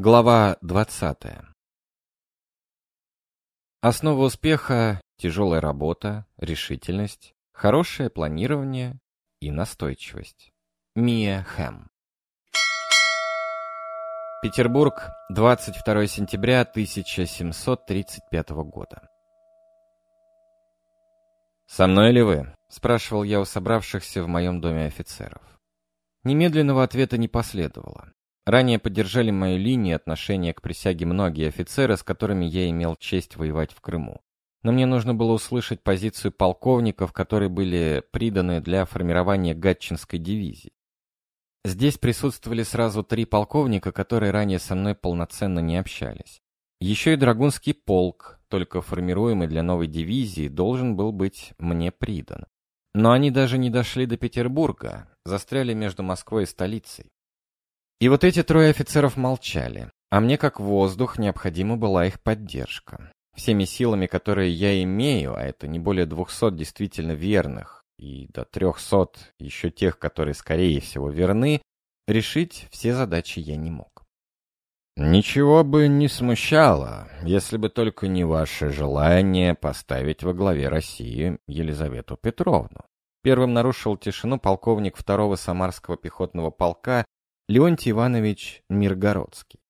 Глава 20. Основа успеха – тяжелая работа, решительность, хорошее планирование и настойчивость. Мия Хэм. Петербург, 22 сентября 1735 года. «Со мной ли вы?» – спрашивал я у собравшихся в моем доме офицеров. Немедленного ответа не последовало. Ранее поддержали мою линию отношения к присяге многие офицеры, с которыми я имел честь воевать в Крыму. Но мне нужно было услышать позицию полковников, которые были приданы для формирования Гатчинской дивизии. Здесь присутствовали сразу три полковника, которые ранее со мной полноценно не общались. Еще и Драгунский полк, только формируемый для новой дивизии, должен был быть мне придан. Но они даже не дошли до Петербурга, застряли между Москвой и столицей. И вот эти трое офицеров молчали, а мне как воздух необходима была их поддержка. Всеми силами, которые я имею, а это не более двухсот действительно верных, и до трехсот еще тех, которые скорее всего верны, решить все задачи я не мог. Ничего бы не смущало, если бы только не ваше желание поставить во главе России Елизавету Петровну. Первым нарушил тишину полковник второго Самарского пехотного полка Леонтий Иванович Миргородский.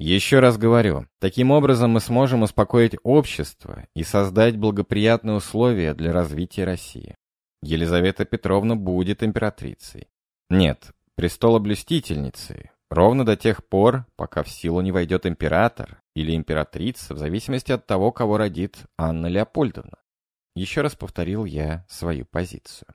Еще раз говорю, таким образом мы сможем успокоить общество и создать благоприятные условия для развития России. Елизавета Петровна будет императрицей. Нет, престолоблюстительницей, ровно до тех пор, пока в силу не войдет император или императрица, в зависимости от того, кого родит Анна Леопольдовна. Еще раз повторил я свою позицию.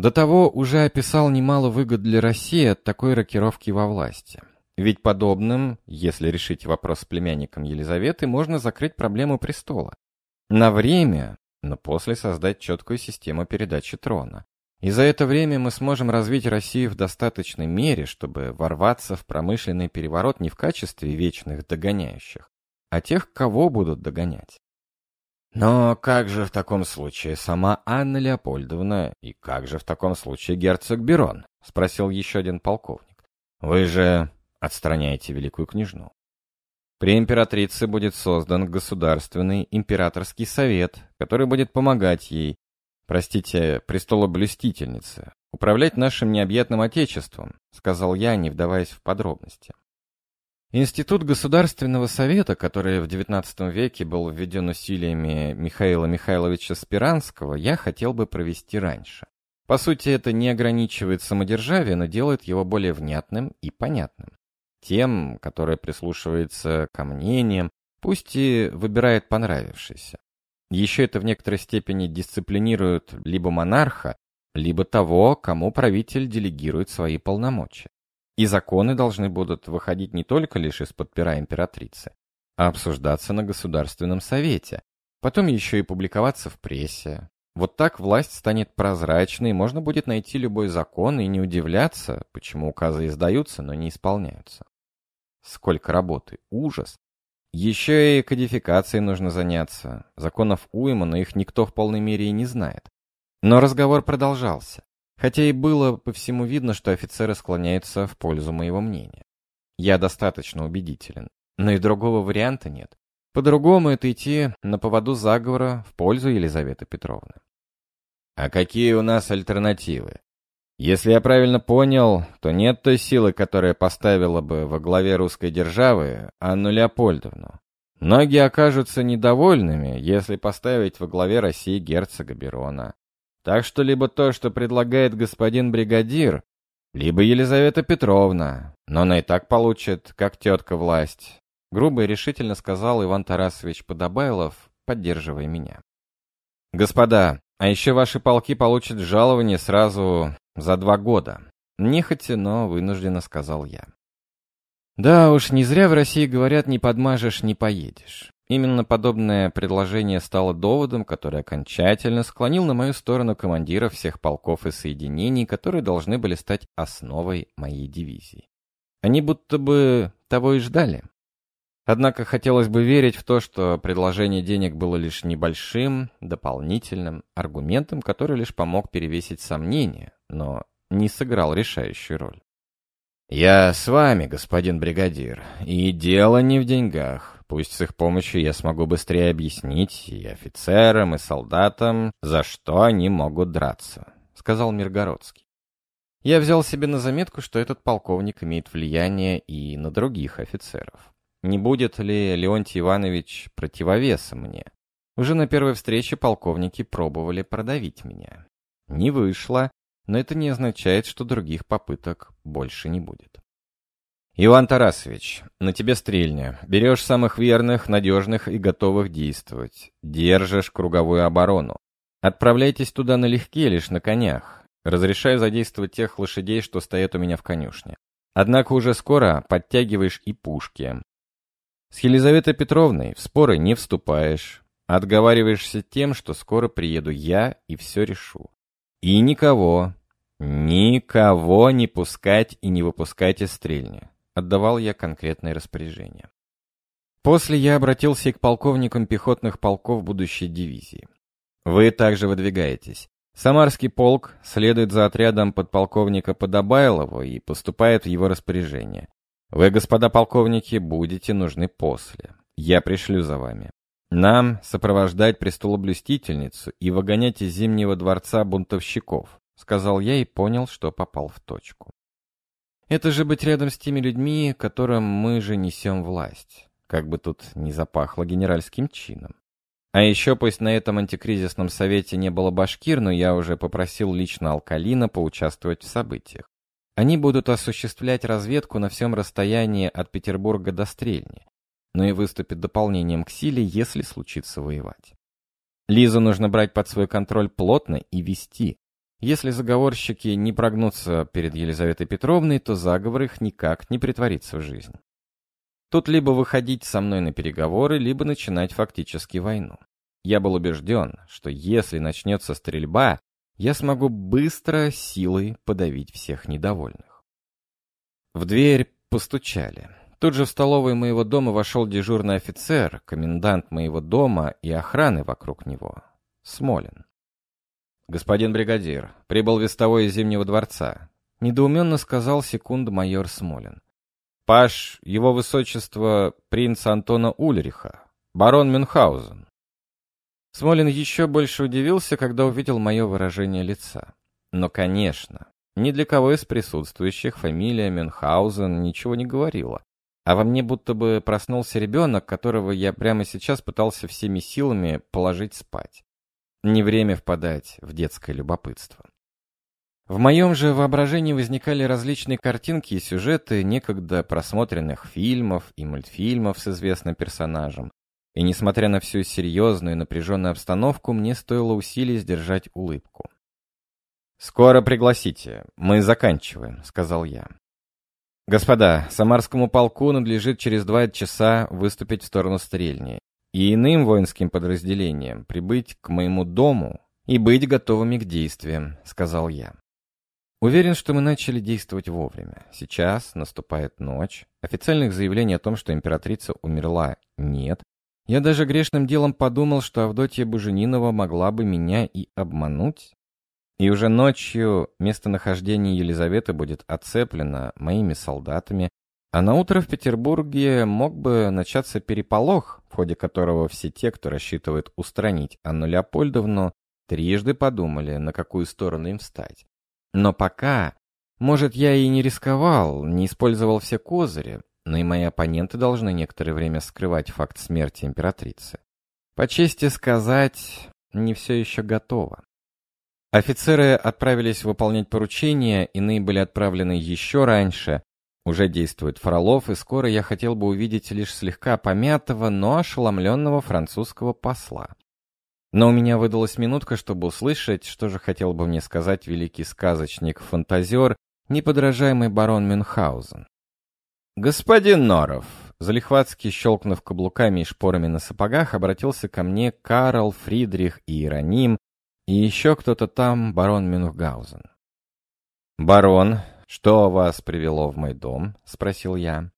До того уже описал немало выгод для России от такой рокировки во власти. Ведь подобным, если решить вопрос с племянником Елизаветы, можно закрыть проблему престола. На время, но после создать четкую систему передачи трона. И за это время мы сможем развить Россию в достаточной мере, чтобы ворваться в промышленный переворот не в качестве вечных догоняющих, а тех, кого будут догонять. Но как же в таком случае сама Анна Леопольдовна и как же в таком случае герцог Берон? Спросил еще один полковник. Вы же отстраняете великую княжну. При императрице будет создан государственный императорский совет, который будет помогать ей, простите, престолоблюстительнице, управлять нашим необъятным отечеством, сказал я, не вдаваясь в подробности. Институт Государственного Совета, который в XIX веке был введен усилиями Михаила Михайловича Спиранского, я хотел бы провести раньше. По сути, это не ограничивает самодержавие, но делает его более внятным и понятным. Тем, которые прислушиваются ко мнениям, пусть и выбирает понравившийся. Еще это в некоторой степени дисциплинирует либо монарха, либо того, кому правитель делегирует свои полномочия. И законы должны будут выходить не только лишь из-под пера императрицы, а обсуждаться на Государственном Совете, потом еще и публиковаться в прессе. Вот так власть станет прозрачной, можно будет найти любой закон и не удивляться, почему указы издаются, но не исполняются. Сколько работы, ужас. Еще и кодификацией нужно заняться. Законов уйма, но их никто в полной мере и не знает. Но разговор продолжался. Хотя и было по всему видно, что офицеры склоняются в пользу моего мнения. Я достаточно убедителен, но и другого варианта нет. По-другому это идти на поводу заговора в пользу Елизаветы Петровны. А какие у нас альтернативы? Если я правильно понял, то нет той силы, которая поставила бы во главе русской державы Анну Леопольдовну. Многие окажутся недовольными, если поставить во главе России герцога Берона. Так что либо то, что предлагает господин бригадир, либо Елизавета Петровна, но она и так получит, как тетка, власть. Грубо и решительно сказал Иван Тарасович Подобайлов, поддерживая меня. Господа, а еще ваши полки получат жалование сразу за два года. Нехотя, но вынужденно сказал я. Да уж, не зря в России говорят, не подмажешь, не поедешь. Именно подобное предложение стало доводом, который окончательно склонил на мою сторону командиров всех полков и соединений, которые должны были стать основой моей дивизии. Они будто бы того и ждали. Однако хотелось бы верить в то, что предложение денег было лишь небольшим, дополнительным аргументом, который лишь помог перевесить сомнения, но не сыграл решающую роль. «Я с вами, господин бригадир, и дело не в деньгах. Пусть с их помощью я смогу быстрее объяснить и офицерам, и солдатам, за что они могут драться», — сказал Миргородский. Я взял себе на заметку, что этот полковник имеет влияние и на других офицеров. Не будет ли Леонтий Иванович противовесом мне? Уже на первой встрече полковники пробовали продавить меня. Не вышло, но это не означает, что других попыток больше не будет. «Иван Тарасович, на тебе стрельня. Берешь самых верных, надежных и готовых действовать. Держишь круговую оборону. Отправляйтесь туда налегке, лишь на конях. Разрешаю задействовать тех лошадей, что стоят у меня в конюшне. Однако уже скоро подтягиваешь и пушки. С Елизаветой Петровной в споры не вступаешь. Отговариваешься тем, что скоро приеду я и все решу. И никого, никого не пускать и не выпускать из стрельни. Отдавал я конкретные распоряжения. После я обратился и к полковникам пехотных полков будущей дивизии. Вы также выдвигаетесь. Самарский полк следует за отрядом подполковника Подобайлова и поступает в его распоряжение. Вы, господа полковники, будете нужны после. Я пришлю за вами. Нам сопровождать престолоблюстительницу и выгонять из Зимнего дворца бунтовщиков, сказал я и понял, что попал в точку. Это же быть рядом с теми людьми, которым мы же несем власть. Как бы тут не запахло генеральским чином. А еще пусть на этом антикризисном совете не было башкир, но я уже попросил лично Алкалина поучаствовать в событиях. Они будут осуществлять разведку на всем расстоянии от Петербурга до Стрельни но и выступит дополнением к силе, если случится воевать. Лизу нужно брать под свой контроль плотно и вести. Если заговорщики не прогнутся перед Елизаветой Петровной, то заговор их никак не притворится в жизнь. Тут либо выходить со мной на переговоры, либо начинать фактически войну. Я был убежден, что если начнется стрельба, я смогу быстро силой подавить всех недовольных. В дверь постучали. Тут же в столовую моего дома вошел дежурный офицер, комендант моего дома и охраны вокруг него. Смолин. «Господин бригадир, прибыл вестовой из Зимнего дворца», — недоуменно сказал секунд майор Смолин. «Паш, его высочество, принц Антона Ульриха, барон Мюнхгаузен». Смолин еще больше удивился, когда увидел мое выражение лица. Но, конечно, ни для кого из присутствующих фамилия Мюнхгаузен ничего не говорила. А во мне будто бы проснулся ребенок, которого я прямо сейчас пытался всеми силами положить спать. Не время впадать в детское любопытство. В моем же воображении возникали различные картинки и сюжеты некогда просмотренных фильмов и мультфильмов с известным персонажем. И несмотря на всю серьезную и напряженную обстановку, мне стоило усилий сдержать улыбку. «Скоро пригласите. Мы заканчиваем», — сказал я. Господа, Самарскому полку надлежит через два часа выступить в сторону Стрельни и иным воинским подразделениям прибыть к моему дому и быть готовыми к действиям, сказал я. Уверен, что мы начали действовать вовремя. Сейчас наступает ночь. Официальных заявлений о том, что императрица умерла, нет. Я даже грешным делом подумал, что Авдотья Буженинова могла бы меня и обмануть. И уже ночью местонахождение Елизаветы будет оцеплено моими солдатами, а на утро в Петербурге мог бы начаться переполох, в ходе которого все те, кто рассчитывает устранить Анну Леопольдовну, трижды подумали, на какую сторону им встать. Но пока, может, я и не рисковал, не использовал все козыри, но и мои оппоненты должны некоторое время скрывать факт смерти императрицы. По чести сказать, не все еще готово. Офицеры отправились выполнять поручения, иные были отправлены еще раньше. Уже действует Фролов, и скоро я хотел бы увидеть лишь слегка помятого, но ошеломленного французского посла. Но у меня выдалась минутка, чтобы услышать, что же хотел бы мне сказать великий сказочник-фантазер, неподражаемый барон Мюнхгаузен. «Господин Норов!» Залихватский, щелкнув каблуками и шпорами на сапогах, обратился ко мне Карл, Фридрих и Иероним, и еще кто-то там, барон Мюнхгаузен. «Барон, что вас привело в мой дом?» — спросил я.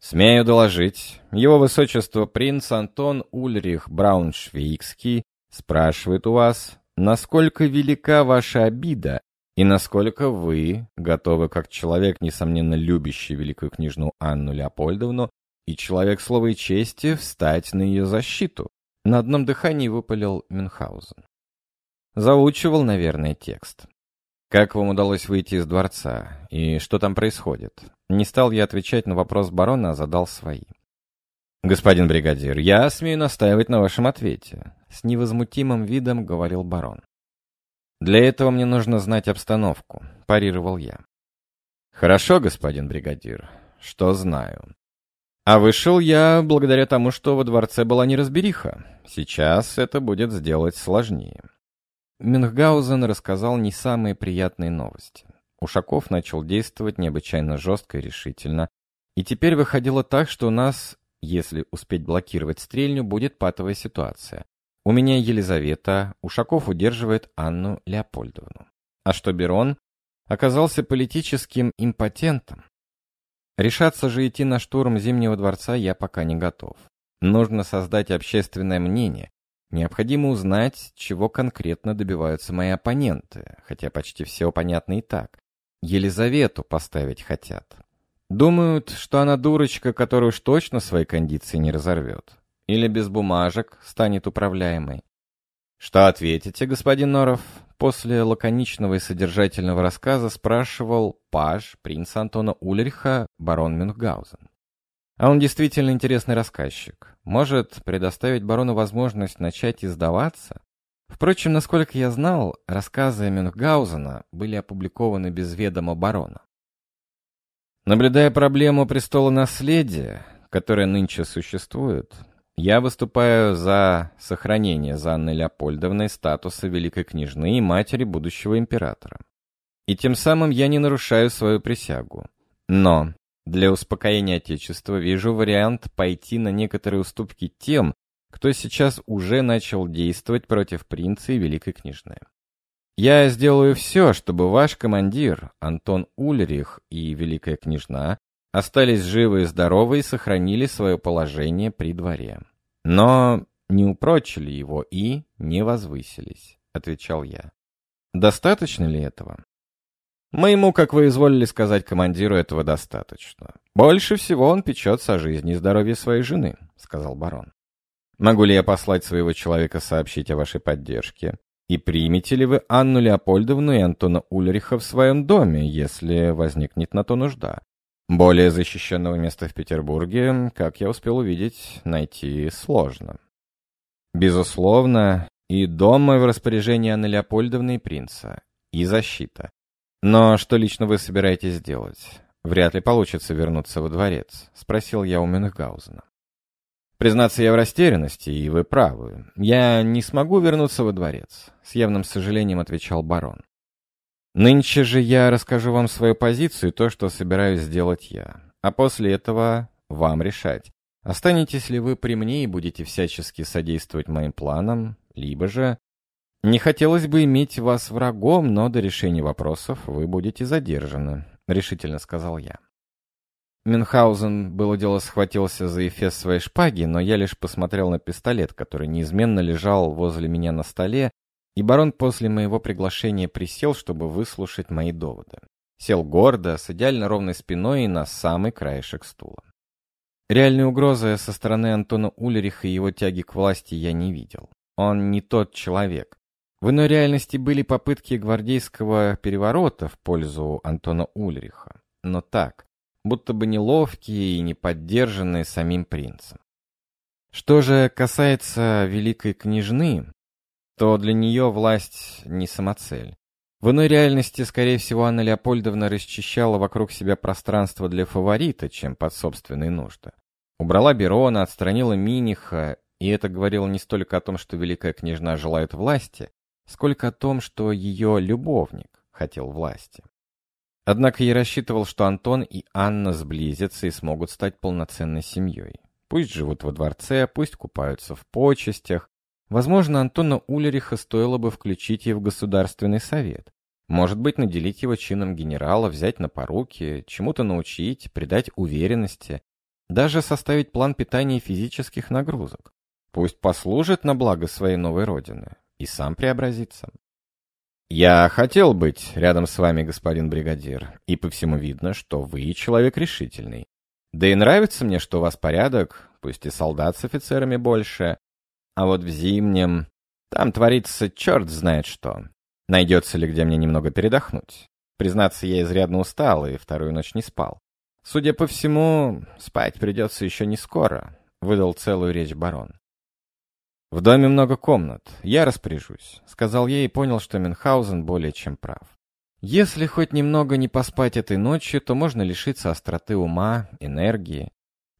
«Смею доложить, его высочество принц Антон Ульрих Брауншвейгский спрашивает у вас, насколько велика ваша обида И насколько вы готовы, как человек, несомненно любящий великую княжну Анну Леопольдовну, и человек слова и чести, встать на ее защиту? На одном дыхании выпалил Мюнхгаузен. Заучивал, наверное, текст. Как вам удалось выйти из дворца? И что там происходит? Не стал я отвечать на вопрос барона, а задал свои. «Господин бригадир, я смею настаивать на вашем ответе», — с невозмутимым видом говорил барон. «Для этого мне нужно знать обстановку», — парировал я. «Хорошо, господин бригадир, что знаю. А вышел я благодаря тому, что во дворце была неразбериха. Сейчас это будет сделать сложнее». Мюнхгаузен рассказал не самые приятные новости. Ушаков начал действовать необычайно жестко и решительно, и теперь выходило так, что у нас если успеть блокировать стрельню, будет патовая ситуация. У меня Елизавета, Ушаков удерживает Анну Леопольдовну. А что Берон оказался политическим импотентом. Решаться же идти на штурм Зимнего дворца я пока не готов. Нужно создать общественное мнение. Необходимо узнать, чего конкретно добиваются мои оппоненты, хотя почти все понятно и так. Елизавету поставить хотят. Думают, что она дурочка, которую уж точно свои кондиции не разорвет. Или без бумажек станет управляемой. «Что ответите, господин Норов?» После лаконичного и содержательного рассказа спрашивал паж принца Антона Ульриха, барон Мюнхгаузен. А он действительно интересный рассказчик. Может предоставить барону возможность начать издаваться? Впрочем, насколько я знал, рассказы Мюнхгаузена были опубликованы без ведома барона. Наблюдая проблему престола наследия, которая нынче существует, я выступаю за сохранение за Анной Леопольдовной статуса великой княжны и матери будущего императора. И тем самым я не нарушаю свою присягу. Но для успокоения Отечества вижу вариант пойти на некоторые уступки тем, кто сейчас уже начал действовать против принца и великой княжны. Я сделаю все, чтобы ваш командир, Антон Ульрих и Великая Княжна, остались живы и здоровы и сохранили свое положение при дворе. Но не упрочили его и не возвысились, отвечал я. Достаточно ли этого? Моему, как вы изволили сказать командиру, этого достаточно. Больше всего он печется о жизни и здоровье своей жены, сказал барон. Могу ли я послать своего человека сообщить о вашей поддержке? И примете ли вы Анну Леопольдовну и Антона Ульриха в своем доме, если возникнет на то нужда? Более защищенного места в Петербурге, как я успел увидеть, найти сложно. Безусловно, и дом мой в распоряжении Анны Леопольдовны и принца, и защита. Но что лично вы собираетесь делать? Вряд ли получится вернуться во дворец, спросил я у Мюнхгаузена. Признаться, я в растерянности, и вы правы. Я не смогу вернуться во дворец, с явным сожалением отвечал барон. Нынче же я расскажу вам свою позицию и то, что собираюсь сделать я. А после этого вам решать, останетесь ли вы при мне и будете всячески содействовать моим планам, либо же... Не хотелось бы иметь вас врагом, но до решения вопросов вы будете задержаны, решительно сказал я. Мюнхгаузен, было дело, схватился за эфес своей шпаги, но я лишь посмотрел на пистолет, который неизменно лежал возле меня на столе, и барон после моего приглашения присел, чтобы выслушать мои доводы. Сел гордо, с идеально ровной спиной и на самый краешек стула. Реальной угрозы со стороны Антона Ульриха и его тяги к власти я не видел. Он не тот человек. В иной реальности были попытки гвардейского переворота в пользу Антона Ульриха. Но так, будто бы неловкие и не поддержанные самим принцем. Что же касается великой княжны, то для нее власть не самоцель. В иной реальности, скорее всего, Анна Леопольдовна расчищала вокруг себя пространство для фаворита, чем под собственные нужды. Убрала Берона, отстранила Миниха, и это говорило не столько о том, что великая княжна желает власти, сколько о том, что ее любовник хотел власти. Однако я рассчитывал, что Антон и Анна сблизятся и смогут стать полноценной семьей. Пусть живут во дворце, пусть купаются в почестях. Возможно, Антона Улериха стоило бы включить и в Государственный совет. Может быть, наделить его чином генерала, взять на поруки, чему-то научить, придать уверенности. Даже составить план питания и физических нагрузок. Пусть послужит на благо своей новой родины и сам преобразится. «Я хотел быть рядом с вами, господин бригадир, и по всему видно, что вы человек решительный. Да и нравится мне, что у вас порядок, пусть и солдат с офицерами больше. А вот в зимнем... Там творится черт знает что. Найдется ли где мне немного передохнуть? Признаться, я изрядно устал и вторую ночь не спал. Судя по всему, спать придется еще не скоро, — выдал целую речь барон. «В доме много комнат. Я распоряжусь», — сказал я и понял, что Мюнхгаузен более чем прав. Если хоть немного не поспать этой ночью, то можно лишиться остроты ума, энергии.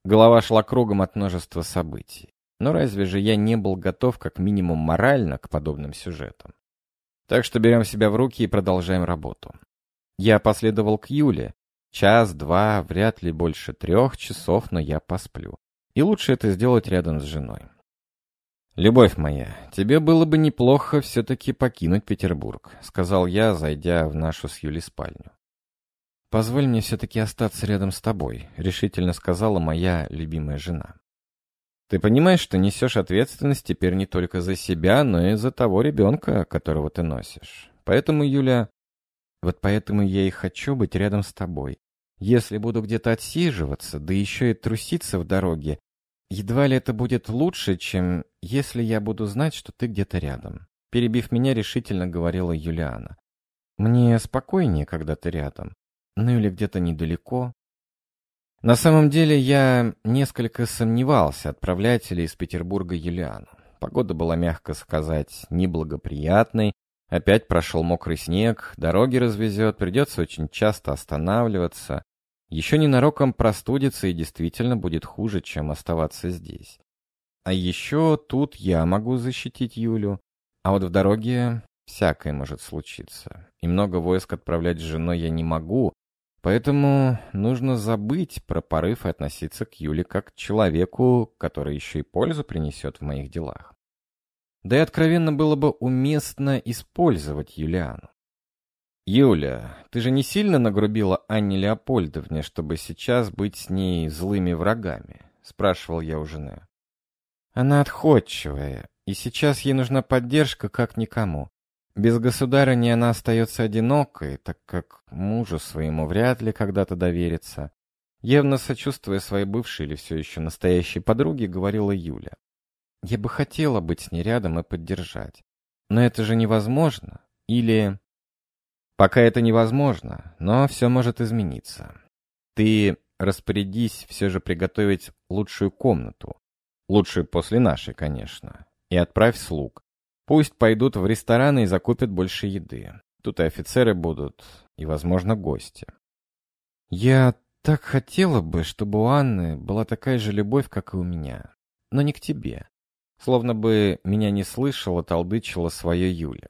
Голова шла кругом от множества событий. Но разве же я не был готов как минимум морально к подобным сюжетам? Так что берем себя в руки и продолжаем работу. Я последовал к Юле. Час, два, вряд ли больше трех часов, но я посплю. И лучше это сделать рядом с женой. «Любовь моя, тебе было бы неплохо все-таки покинуть Петербург», — сказал я, зайдя в нашу с Юлей спальню. «Позволь мне все-таки остаться рядом с тобой», — решительно сказала моя любимая жена. «Ты понимаешь, что несешь ответственность теперь не только за себя, но и за того ребенка, которого ты носишь. Поэтому, Юля, вот поэтому я и хочу быть рядом с тобой. Если буду где-то отсиживаться, да еще и труситься в дороге, Едва ли это будет лучше, чем если я буду знать, что ты где-то рядом. Перебив меня, решительно говорила Юлиана. Мне спокойнее, когда ты рядом. Ну или где-то недалеко. На самом деле я несколько сомневался, отправлять ли из Петербурга Юлиану. Погода была, мягко сказать, неблагоприятной. Опять прошел мокрый снег, дороги развезет, придется очень часто останавливаться. Еще ненароком простудится и действительно будет хуже, чем оставаться здесь. А еще тут я могу защитить Юлю, а вот в дороге всякое может случиться. И много войск отправлять с женой я не могу, поэтому нужно забыть про порыв и относиться к Юле как к человеку, который еще и пользу принесет в моих делах. Да и откровенно было бы уместно использовать Юлиану. «Юля, ты же не сильно нагрубила Анне Леопольдовне, чтобы сейчас быть с ней злыми врагами?» — спрашивал я у жены. «Она отходчивая, и сейчас ей нужна поддержка как никому. Без государыни она остается одинокой, так как мужу своему вряд ли когда-то доверится». Явно сочувствуя своей бывшей или все еще настоящей подруге, говорила Юля. «Я бы хотела быть с ней рядом и поддержать. Но это же невозможно. Или Пока это невозможно, но все может измениться. Ты распорядись все же приготовить лучшую комнату. Лучшую после нашей, конечно. И отправь слуг. Пусть пойдут в рестораны и закупят больше еды. Тут и офицеры будут, и, возможно, гости. Я так хотела бы, чтобы у Анны была такая же любовь, как и у меня. Но не к тебе. Словно бы меня не слышала, толдычила своя Юля.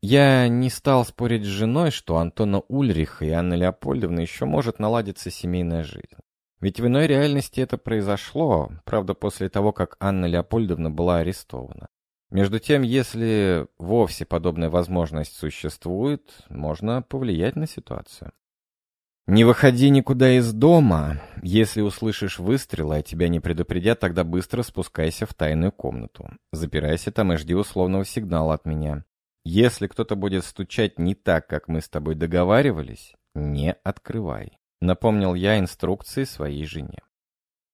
Я не стал спорить с женой, что Антона Ульриха и Анна Леопольдовна еще может наладиться семейная жизнь. Ведь в иной реальности это произошло, правда, после того, как Анна Леопольдовна была арестована. Между тем, если вовсе подобная возможность существует, можно повлиять на ситуацию. Не выходи никуда из дома. Если услышишь выстрелы, а тебя не предупредят, тогда быстро спускайся в тайную комнату. Запирайся там и жди условного сигнала от меня. Если кто-то будет стучать не так, как мы с тобой договаривались, не открывай. Напомнил я инструкции своей жене.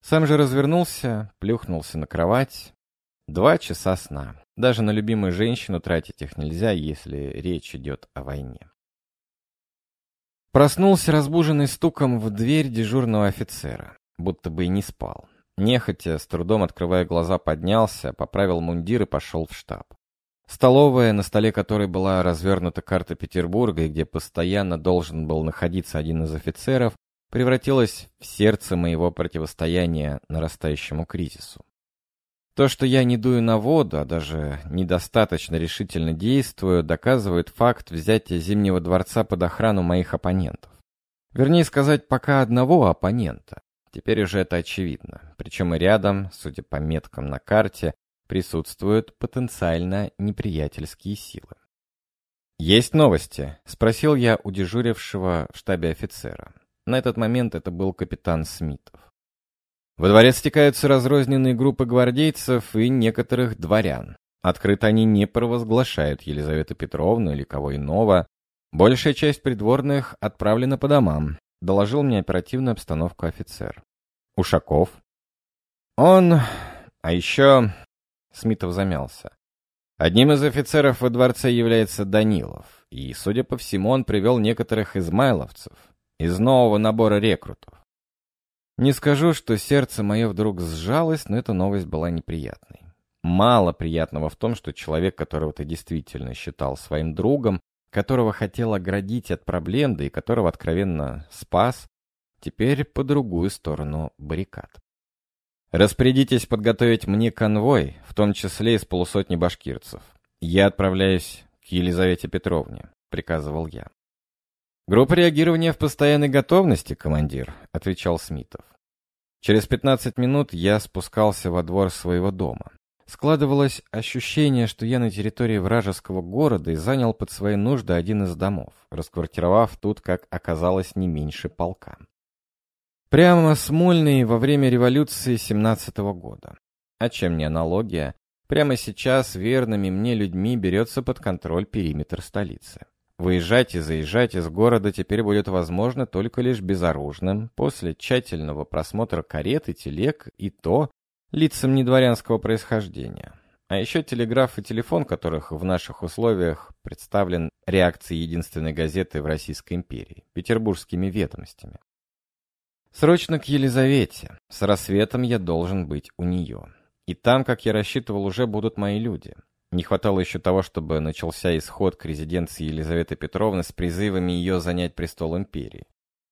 Сам же развернулся, плюхнулся на кровать. Два часа сна. Даже на любимую женщину тратить их нельзя, если речь идет о войне. Проснулся разбуженный стуком в дверь дежурного офицера, будто бы и не спал. Нехотя, с трудом открывая глаза, поднялся, поправил мундир и пошел в штаб. Столовая, на столе которой была развернута карта Петербурга и где постоянно должен был находиться один из офицеров, превратилась в сердце моего противостояния нарастающему кризису. То, что я не дую на воду, а даже недостаточно решительно действую, доказывает факт взятия Зимнего дворца под охрану моих оппонентов. Вернее сказать, пока одного оппонента. Теперь уже это очевидно. Причем и рядом, судя по меткам на карте, присутствуют потенциально неприятельские силы. «Есть новости?» — спросил я у дежурившего в штабе офицера. На этот момент это был капитан Смитов. Во дворец стекаются разрозненные группы гвардейцев и некоторых дворян. Открыто они не провозглашают Елизавету Петровну или кого иного. Большая часть придворных отправлена по домам, доложил мне оперативную обстановку офицер. Ушаков. Он... А еще... Смитов замялся. Одним из офицеров во дворце является Данилов, и, судя по всему, он привел некоторых измайловцев из нового набора рекрутов. Не скажу, что сердце мое вдруг сжалось, но эта новость была неприятной. Мало приятного в том, что человек, которого ты действительно считал своим другом, которого хотел оградить от проблем, да и которого откровенно спас, теперь по другую сторону баррикад. Распорядитесь подготовить мне конвой, в том числе из полусотни башкирцев. Я отправляюсь к Елизавете Петровне, приказывал я. Группа реагирования в постоянной готовности, командир, отвечал Смитов. Через 15 минут я спускался во двор своего дома. Складывалось ощущение, что я на территории вражеского города и занял под свои нужды один из домов, расквартировав тут, как оказалось, не меньше полка. Прямо Смольный во время революции 17 -го года. А чем не аналогия? Прямо сейчас верными мне людьми берется под контроль периметр столицы. Выезжать и заезжать из города теперь будет возможно только лишь безоружным, после тщательного просмотра карет и телег, и то лицам недворянского происхождения. А еще телеграф и телефон, которых в наших условиях представлен реакцией единственной газеты в Российской империи, петербургскими ведомостями. Срочно к Елизавете. С рассветом я должен быть у нее. И там, как я рассчитывал, уже будут мои люди. Не хватало еще того, чтобы начался исход к резиденции Елизаветы Петровны с призывами ее занять престол империи.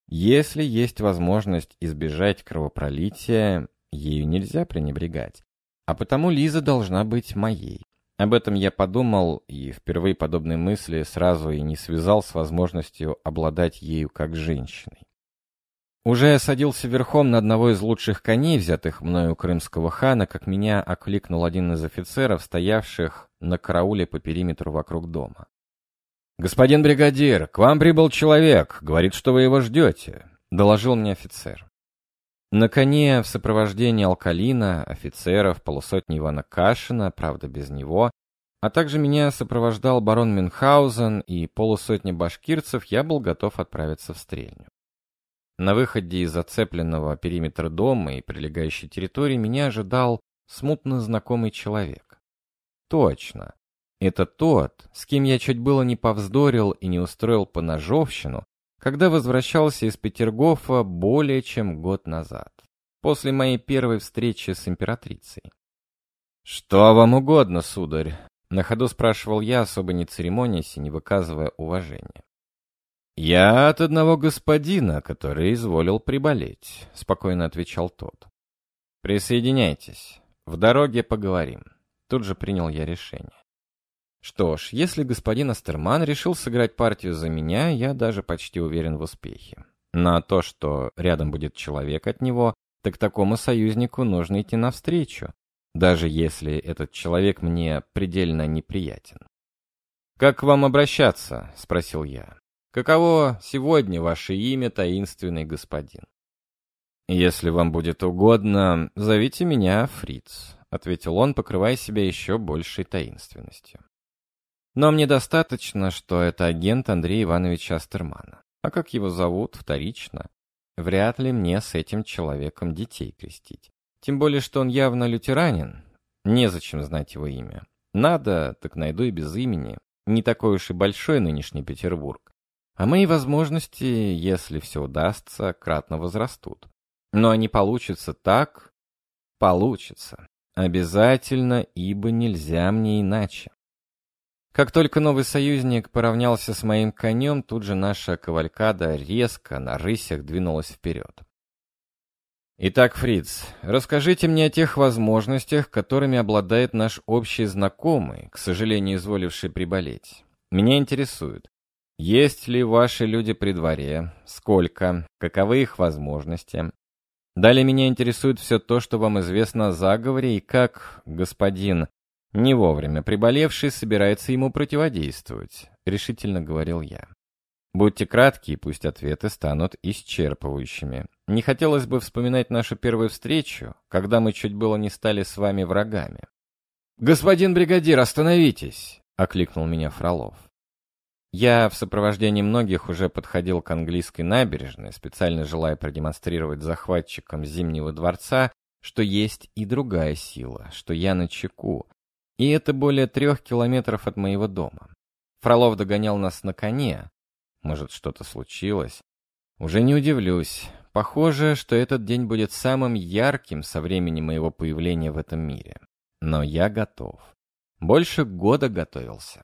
Если есть возможность избежать кровопролития, ею нельзя пренебрегать. А потому Лиза должна быть моей. Об этом я подумал и впервые подобные мысли сразу и не связал с возможностью обладать ею как женщиной. Уже я садился верхом на одного из лучших коней, взятых мною у крымского хана, как меня окликнул один из офицеров, стоявших на карауле по периметру вокруг дома. «Господин бригадир, к вам прибыл человек, говорит, что вы его ждете», — доложил мне офицер. На коне в сопровождении Алкалина, офицеров, полусотни Ивана Кашина, правда без него, а также меня сопровождал барон Мюнхгаузен и полусотни башкирцев, я был готов отправиться в Стрельню. На выходе из зацепленного периметра дома и прилегающей территории меня ожидал смутно знакомый человек. Точно. Это тот, с кем я чуть было не повздорил и не устроил поножовщину, когда возвращался из Петергофа более чем год назад, после моей первой встречи с императрицей. «Что вам угодно, сударь?» — на ходу спрашивал я, особо не церемонясь и не выказывая уважения. «Я от одного господина, который изволил приболеть», — спокойно отвечал тот. «Присоединяйтесь. В дороге поговорим». Тут же принял я решение. Что ж, если господин Астерман решил сыграть партию за меня, я даже почти уверен в успехе. На то, что рядом будет человек от него, так такому союзнику нужно идти навстречу, даже если этот человек мне предельно неприятен. «Как к вам обращаться?» — спросил я. Каково сегодня ваше имя, таинственный господин? Если вам будет угодно, зовите меня Фриц, ответил он, покрывая себя еще большей таинственностью. Но мне достаточно, что это агент Андрея Ивановича Астермана. А как его зовут, вторично. Вряд ли мне с этим человеком детей крестить. Тем более, что он явно лютеранин. Незачем знать его имя. Надо, так найду и без имени. Не такой уж и большой нынешний Петербург. А мои возможности, если все удастся, кратно возрастут. Но они получится так, получится. Обязательно, ибо нельзя мне иначе. Как только новый союзник поравнялся с моим конем, тут же наша кавалькада резко на рысях двинулась вперед. Итак, Фриц, расскажите мне о тех возможностях, которыми обладает наш общий знакомый, к сожалению, изволивший приболеть. Меня интересует, есть ли ваши люди при дворе? Сколько? Каковы их возможности? Далее меня интересует все то, что вам известно о заговоре и как господин, не вовремя приболевший, собирается ему противодействовать, решительно говорил я. Будьте кратки, и пусть ответы станут исчерпывающими. Не хотелось бы вспоминать нашу первую встречу, когда мы чуть было не стали с вами врагами. «Господин бригадир, остановитесь!» — окликнул меня Фролов. Я в сопровождении многих уже подходил к английской набережной, специально желая продемонстрировать захватчикам Зимнего дворца, что есть и другая сила, что я на чеку. И это более трех километров от моего дома. Фролов догонял нас на коне. Может, что-то случилось? Уже не удивлюсь. Похоже, что этот день будет самым ярким со времени моего появления в этом мире. Но я готов. Больше года готовился.